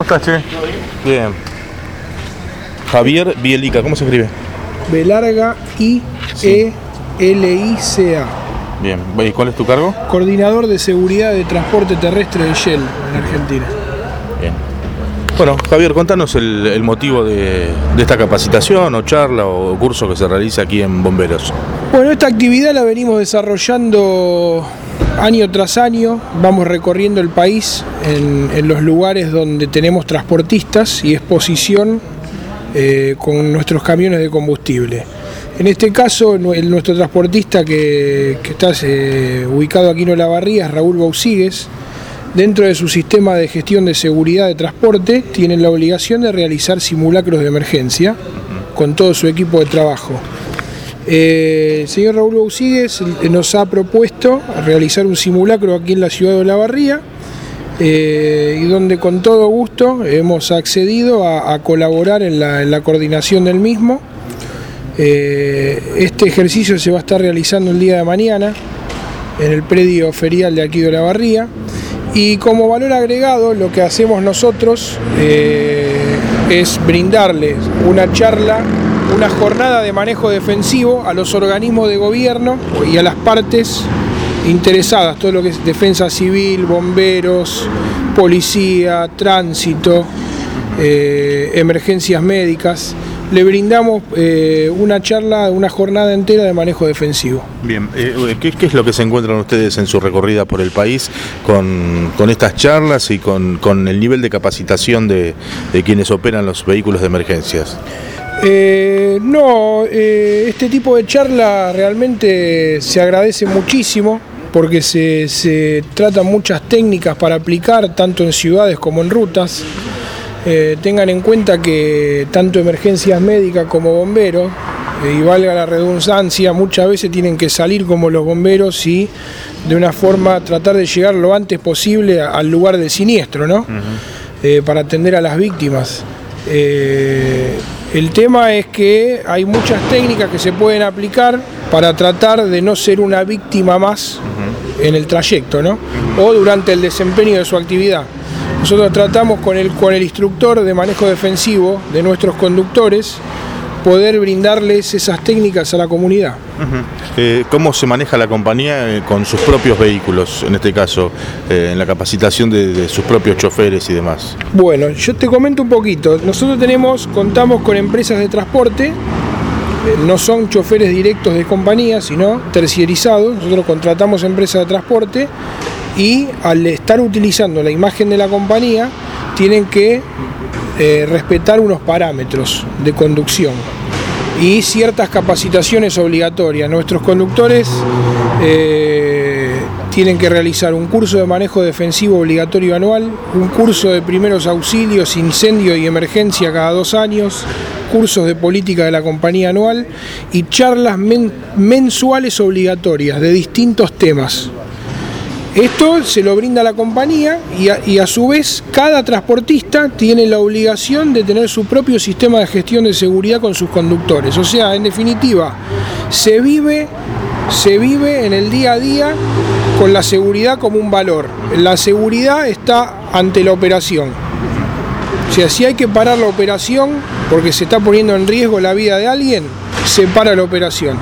¿Cómo estás, Che? Bien. Javier Bielica, ¿cómo se escribe? B larga I E L I C A. Bien. ¿Y cuál es tu cargo? Coordinador de seguridad de transporte terrestre de Shell en Argentina. Bien. Bueno, Javier, contanos el, el motivo de, de esta capacitación o charla o curso que se realiza aquí en Bomberos. Bueno, esta actividad la venimos desarrollando año tras año. Vamos recorriendo el país en, los lugares donde tenemos transportistas y exposición eh, con nuestros camiones de combustible. En este caso, nuestro transportista que, que está eh, ubicado aquí en Olavarría es Raúl Bausigues. Dentro de su sistema de gestión de seguridad de transporte, tienen la obligación de realizar simulacros de emergencia con todo su equipo de trabajo. Eh, el señor Raúl Bausigues eh, nos ha propuesto realizar un simulacro aquí en la ciudad de Olavarría eh, y donde con todo gusto hemos accedido a, colaborar en la, en la coordinación del mismo. Eh, este ejercicio se va a estar realizando el día de mañana en el predio ferial de aquí de Olavarría y como valor agregado lo que hacemos nosotros eh, es brindarles una charla, una jornada de manejo defensivo a los organismos de gobierno y a las partes interesadas, todo lo que es defensa civil, bomberos, policía, tránsito, eh, emergencias médicas. Le brindamos eh, una charla, una jornada entera de manejo defensivo. Bien. eh, ¿qué, qué es lo que se encuentran ustedes en su recorrida por el país con, con estas charlas y con, con el nivel de capacitación de, de quienes operan los vehículos de emergencias? Eh, no, eh, este tipo de charla realmente se agradece muchísimo porque se, se tratan muchas técnicas para aplicar tanto en ciudades como en rutas. Eh, tengan en cuenta que tanto emergencias médicas como bomberos, y valga la redundancia, muchas veces tienen que salir como los bomberos y de una forma tratar de llegar lo antes posible al lugar del siniestro, ¿no? Para atender a las víctimas. El tema es que hay muchas técnicas que se pueden aplicar para tratar de no ser una víctima más en el trayecto, ¿no? O durante el desempeño de su actividad. Nosotros tratamos con el, con el instructor de manejo defensivo de nuestros conductores poder brindarles esas técnicas a la comunidad. Eh, ¿Cómo se maneja la compañía eh, con sus propios vehículos, en este caso, eh, en la capacitación de, de sus propios choferes y demás? Bueno, yo te comento un poquito. Nosotros tenemos, contamos con empresas de transporte, eh, no son choferes directos de compañía, sino terciarizados. Nosotros contratamos empresas de transporte y al estar utilizando la imagen de la compañía, tienen que eh, respetar unos parámetros de conducción y ciertas capacitaciones obligatorias. Nuestros conductores eh, tienen que realizar un curso de manejo defensivo obligatorio anual, un curso de primeros auxilios, incendio y emergencia cada dos años, cursos de política de la compañía anual y charlas men- mensuales obligatorias de distintos temas. Esto se lo brinda la compañía y a, su vez cada transportista tiene la obligación de tener su propio sistema de gestión de seguridad con sus conductores. O sea, en definitiva, se vive, se vive en el día a día con la seguridad como un valor. La seguridad está ante la operación. O sea, si hay que parar la operación porque se está poniendo en riesgo la vida de alguien, se para la operación.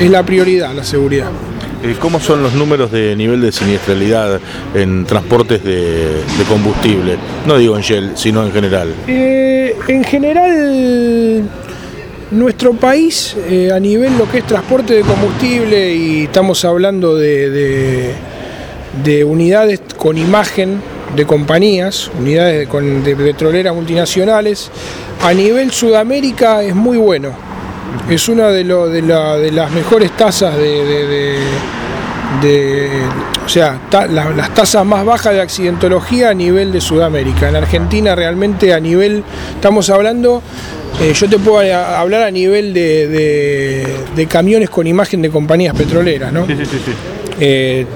Es la prioridad, la seguridad. Eh, ¿Cómo son los números de nivel de siniestralidad en transportes de, combustible? No digo en Shell, sino en general. Eh, en general, nuestro país, eh, a nivel lo que es transporte de combustible, y estamos hablando de, de- de unidades con imagen de compañías, unidades de petroleras multinacionales, a nivel Sudamérica es muy bueno. Es una de, lo- de la- de las mejores tasas de, de- de- de- o sea, ta- la- las tasas más bajas de accidentología a nivel de Sudamérica. En Argentina realmente a nivel, estamos hablando, eh, yo te puedo a- hablar a nivel de, camiones con imagen de compañías petroleras, ¿no? sí, sí. Eh,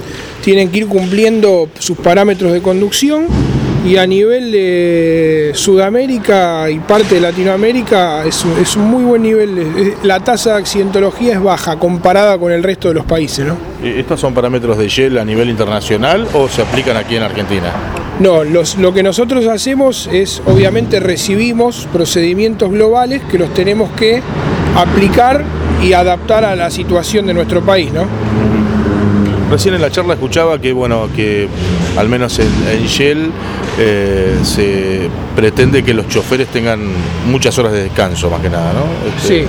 tienen que ir cumpliendo sus parámetros de conducción y a nivel de Sudamérica y parte de Latinoamérica es un, es un muy buen nivel. La tasa de accidentología es baja comparada con el resto de los países, ¿no? Eh, ¿Estos son parámetros de Shell a nivel internacional o se aplican aquí en Argentina? No, lo que nosotros hacemos es, obviamente, recibimos procedimientos globales que los tenemos que aplicar y adaptar a la situación de nuestro país, ¿no? Recién en la charla escuchaba que, bueno, que al menos en, Shell eh, se pretende que los choferes tengan muchas horas de descanso, más que nada, ¿no? Este, sí.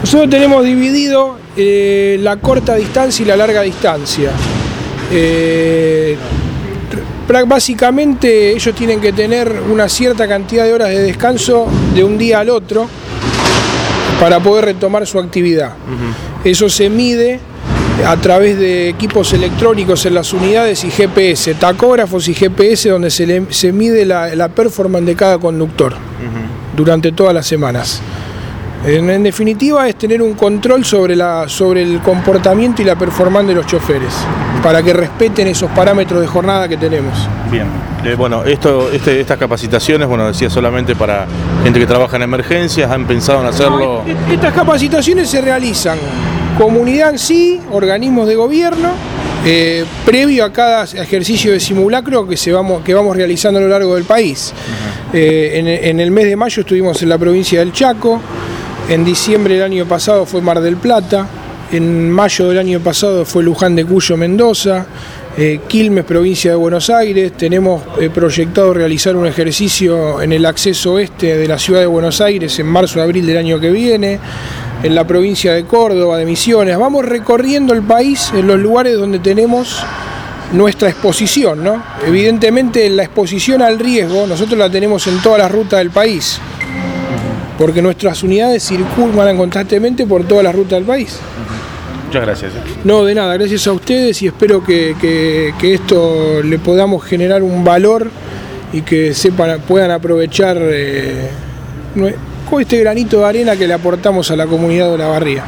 Nosotros tenemos dividido eh, la corta distancia y la larga distancia. Eh, básicamente ellos tienen que tener una cierta cantidad de horas de descanso de un día al otro para poder retomar su actividad. Eso se mide a través de equipos electrónicos en las unidades y GPS, tacógrafos y GPS donde se, se mide la, performance de cada conductor durante todas las semanas. En, definitiva es tener un control sobre, la, sobre el comportamiento y la performance de los choferes, para que respeten esos parámetros de jornada que tenemos. Bien, eh, bueno, esto, este, estas capacitaciones, bueno, decía solamente para gente que trabaja en emergencias, ¿han pensado en hacerlo? estas capacitaciones se realizan comunidad en sí, organismos de gobierno, eh, previo a cada ejercicio de simulacro que, se vamos, que vamos realizando a lo largo del país. Eh, en, el mes de mayo estuvimos en la provincia del Chaco, en diciembre del año pasado fue Mar del Plata, en mayo del año pasado fue Luján de Cuyo, Mendoza, eh, Quilmes, provincia de Buenos Aires. Tenemos proyectado realizar un ejercicio en el acceso oeste de la ciudad de Buenos Aires en marzo-abril del año que viene en la provincia de Córdoba, de Misiones. Vamos recorriendo el país en los lugares donde tenemos nuestra exposición, ¿no? Evidentemente la exposición al riesgo nosotros la tenemos en todas las rutas del país, porque nuestras unidades circulan constantemente por todas las rutas del país. Muchas gracias. ¿eh? No, de nada, gracias a ustedes y espero que, esto le podamos generar un valor y que sepan, puedan aprovechar eh, con este granito de arena que le aportamos a la comunidad de la barría.